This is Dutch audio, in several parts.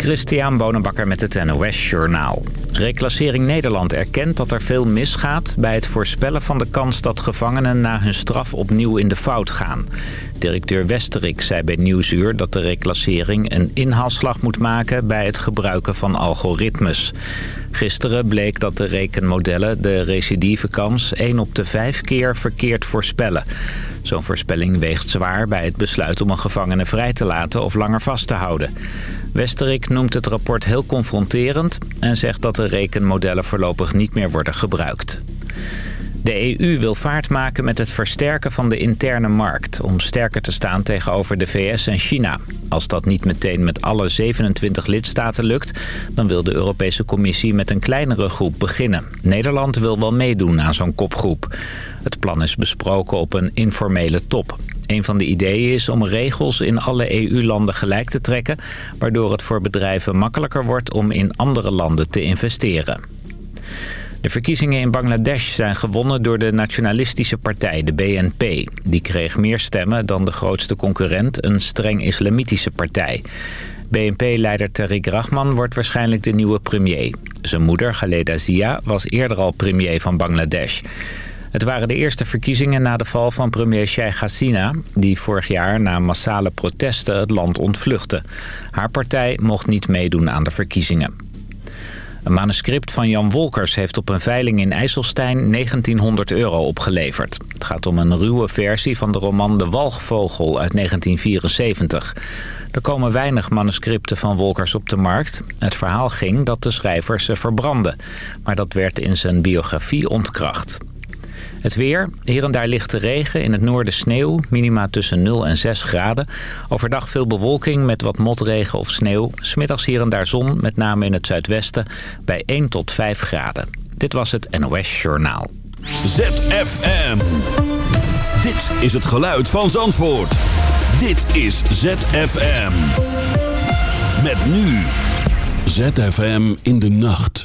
Christian Bonenbakker met het NOS Journaal. Reclassering Nederland erkent dat er veel misgaat... bij het voorspellen van de kans dat gevangenen na hun straf opnieuw in de fout gaan. Directeur Westerik zei bij Nieuwsuur dat de reclassering een inhaalslag moet maken... bij het gebruiken van algoritmes. Gisteren bleek dat de rekenmodellen de recidivekans 1 op de 5 keer verkeerd voorspellen. Zo'n voorspelling weegt zwaar bij het besluit om een gevangene vrij te laten of langer vast te houden. Westerik noemt het rapport heel confronterend en zegt dat de rekenmodellen voorlopig niet meer worden gebruikt. De EU wil vaart maken met het versterken van de interne markt... om sterker te staan tegenover de VS en China. Als dat niet meteen met alle 27 lidstaten lukt... dan wil de Europese Commissie met een kleinere groep beginnen. Nederland wil wel meedoen aan zo'n kopgroep. Het plan is besproken op een informele top. Een van de ideeën is om regels in alle EU-landen gelijk te trekken... waardoor het voor bedrijven makkelijker wordt om in andere landen te investeren. De verkiezingen in Bangladesh zijn gewonnen door de nationalistische partij, de BNP. Die kreeg meer stemmen dan de grootste concurrent, een streng islamitische partij. BNP-leider Tariq Rahman wordt waarschijnlijk de nieuwe premier. Zijn moeder, Khaleda Zia, was eerder al premier van Bangladesh. Het waren de eerste verkiezingen na de val van premier Sheikh Hasina... die vorig jaar na massale protesten het land ontvluchtte. Haar partij mocht niet meedoen aan de verkiezingen. Een manuscript van Jan Wolkers heeft op een veiling in IJsselstein 1900 euro opgeleverd. Het gaat om een ruwe versie van de roman De Walgvogel uit 1974. Er komen weinig manuscripten van Wolkers op de markt. Het verhaal ging dat de schrijver ze verbrandde. Maar dat werd in zijn biografie ontkracht. Het weer, hier en daar lichte regen, in het noorden sneeuw, minima tussen 0 en 6 graden. Overdag veel bewolking met wat motregen of sneeuw. Smiddags hier en daar zon, met name in het zuidwesten, bij 1 tot 5 graden. Dit was het NOS Journaal. ZFM. Dit is het geluid van Zandvoort. Dit is ZFM. Met nu. ZFM in de nacht.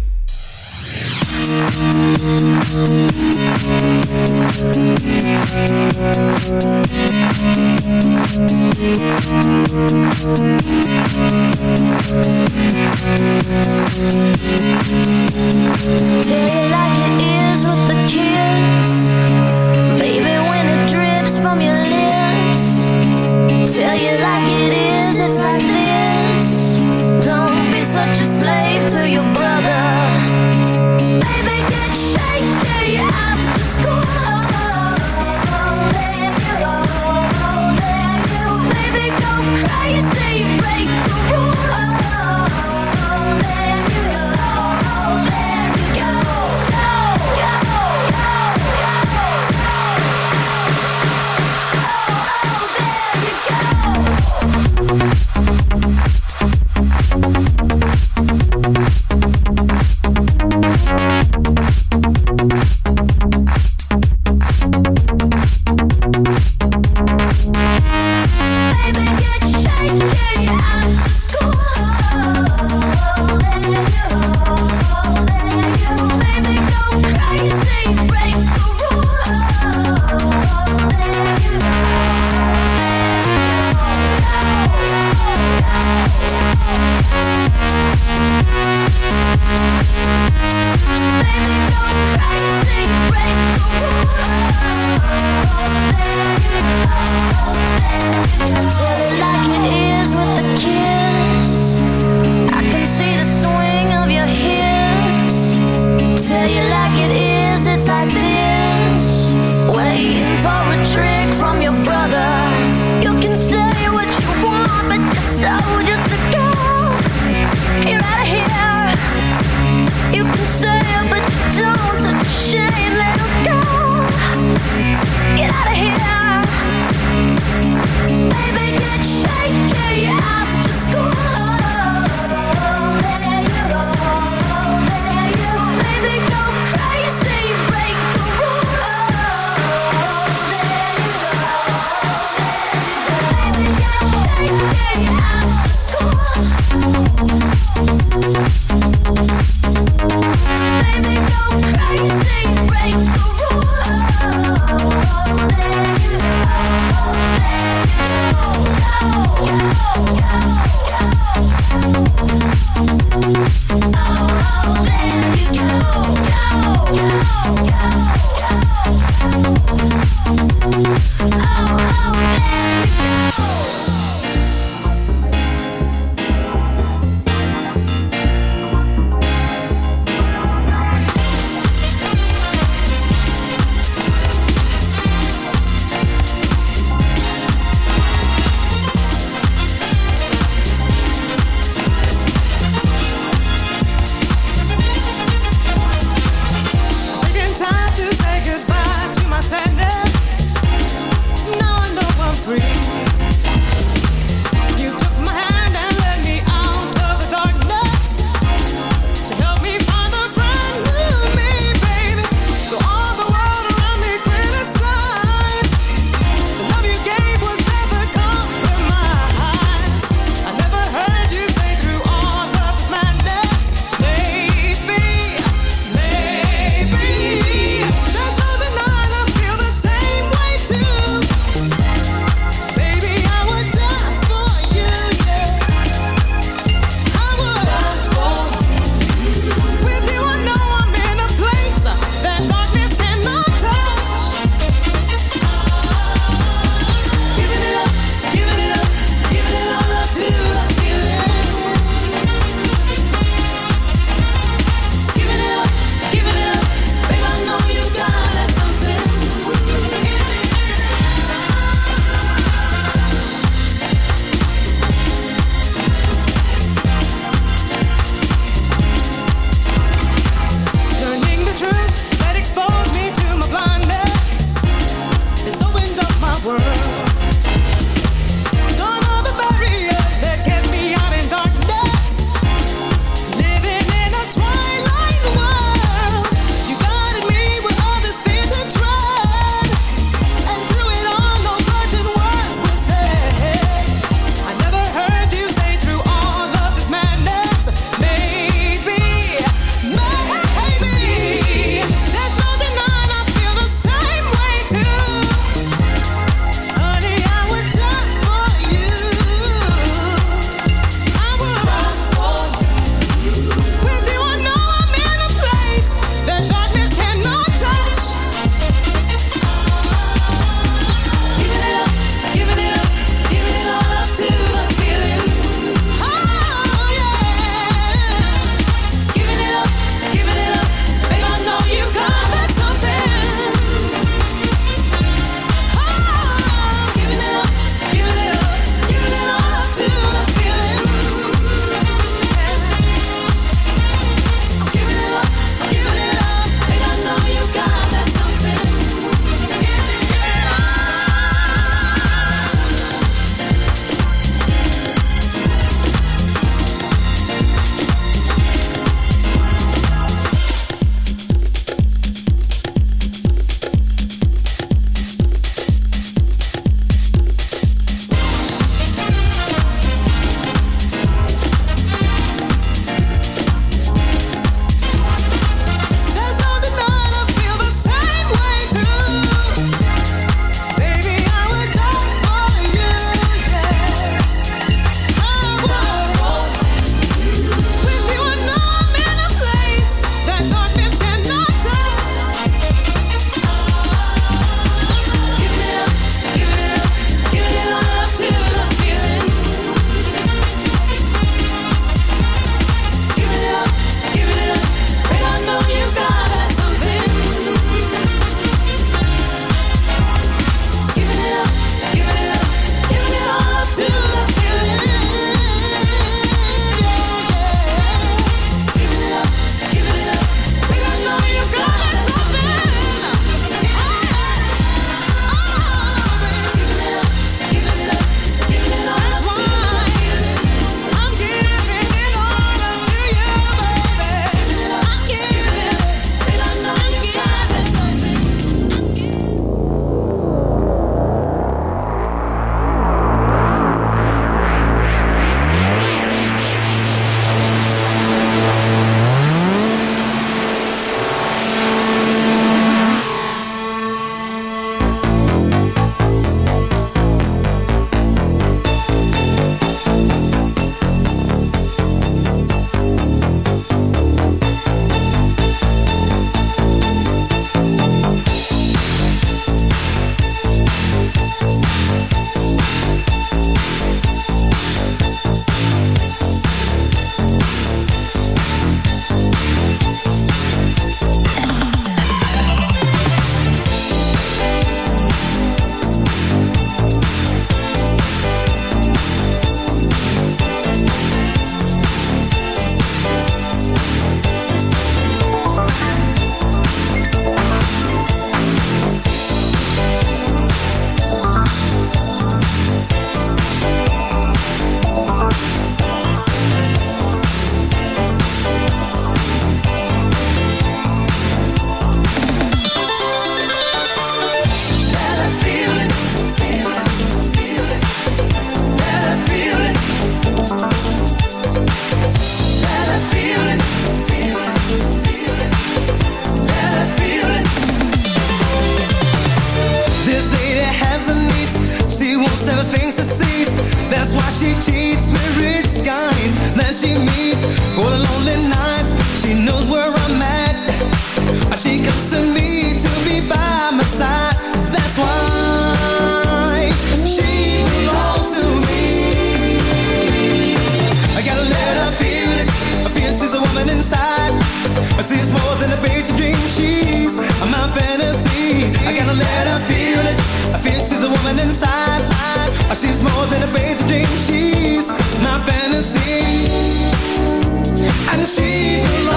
she belongs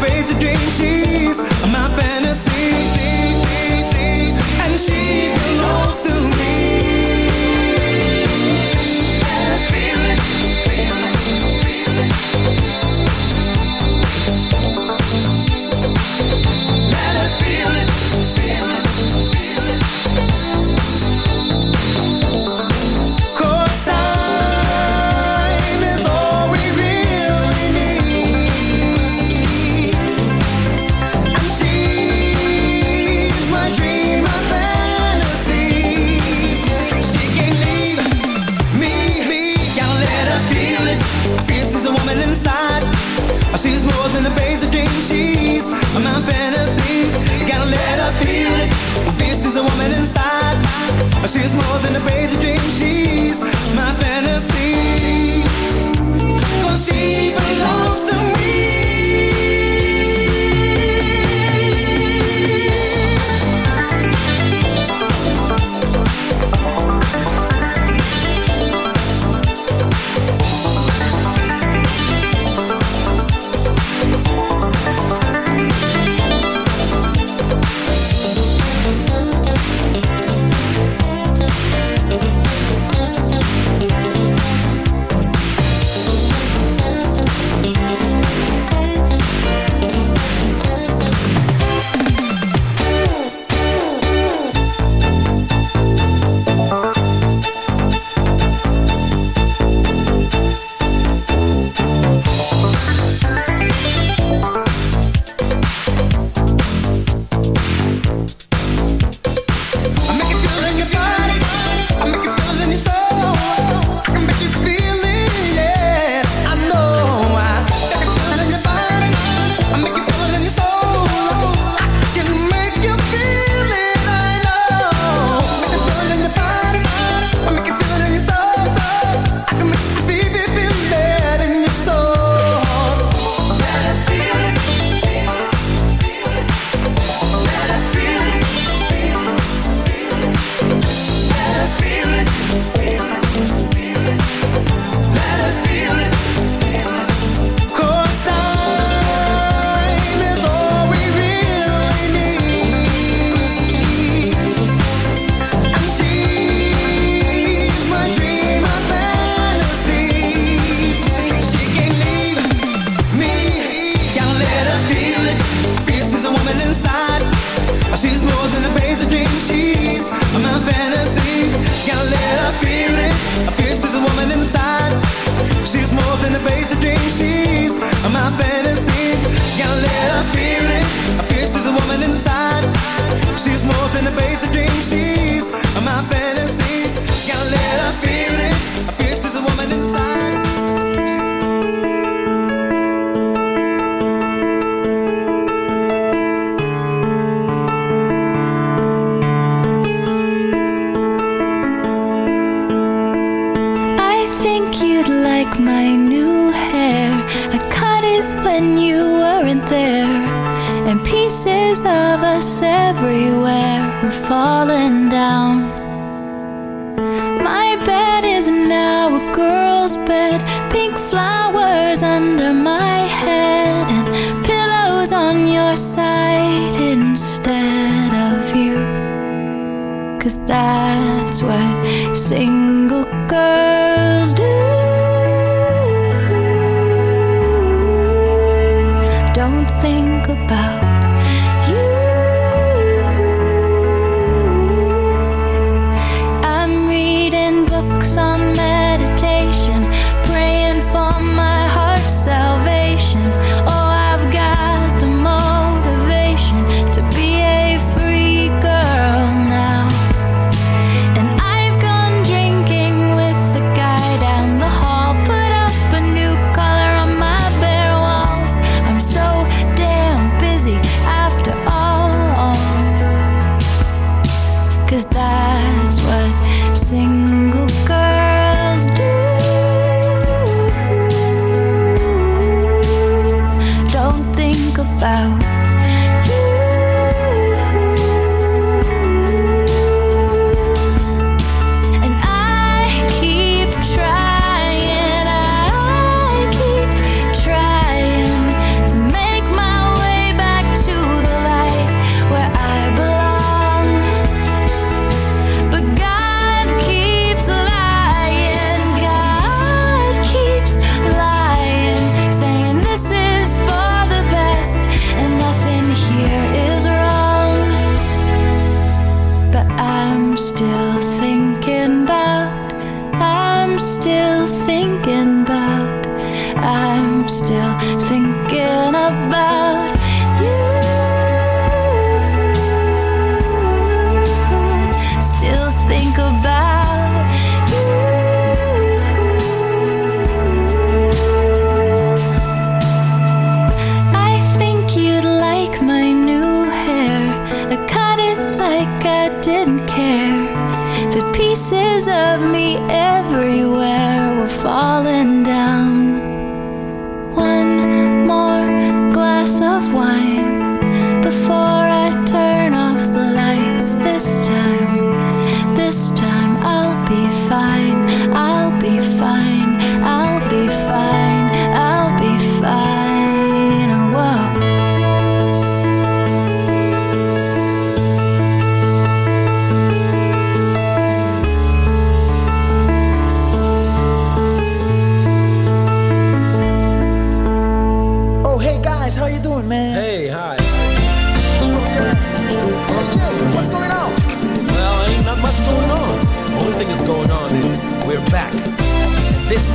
被这讯息 let her feel it. This is a woman inside. falling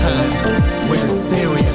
time. We're serious.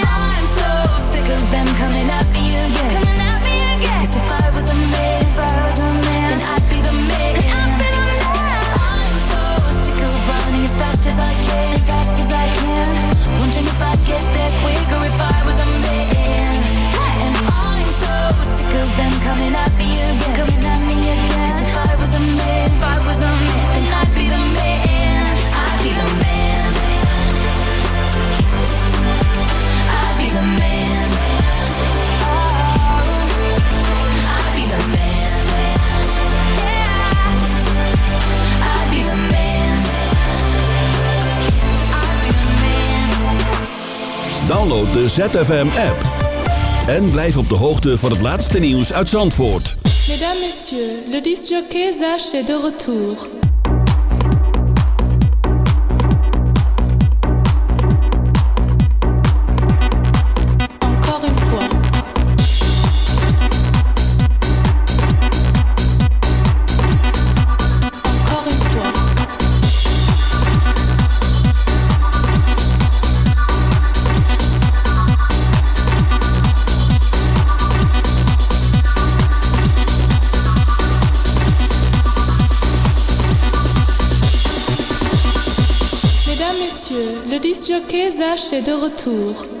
de ZFM app. En blijf op de hoogte van het laatste nieuws uit Zandvoort. Mesdames, Messieurs, le disjockey Zach est de retour. Est de retour.